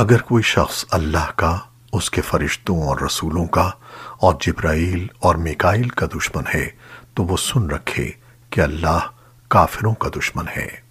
اگر کوئی شخص اللہ کا، اس کے فرشتوں اور رسولوں کا اور جبرائیل اور میکائیل کا دشمن ہے، تو وہ سن رکھے کہ اللہ کافروں کا دشمن ہے۔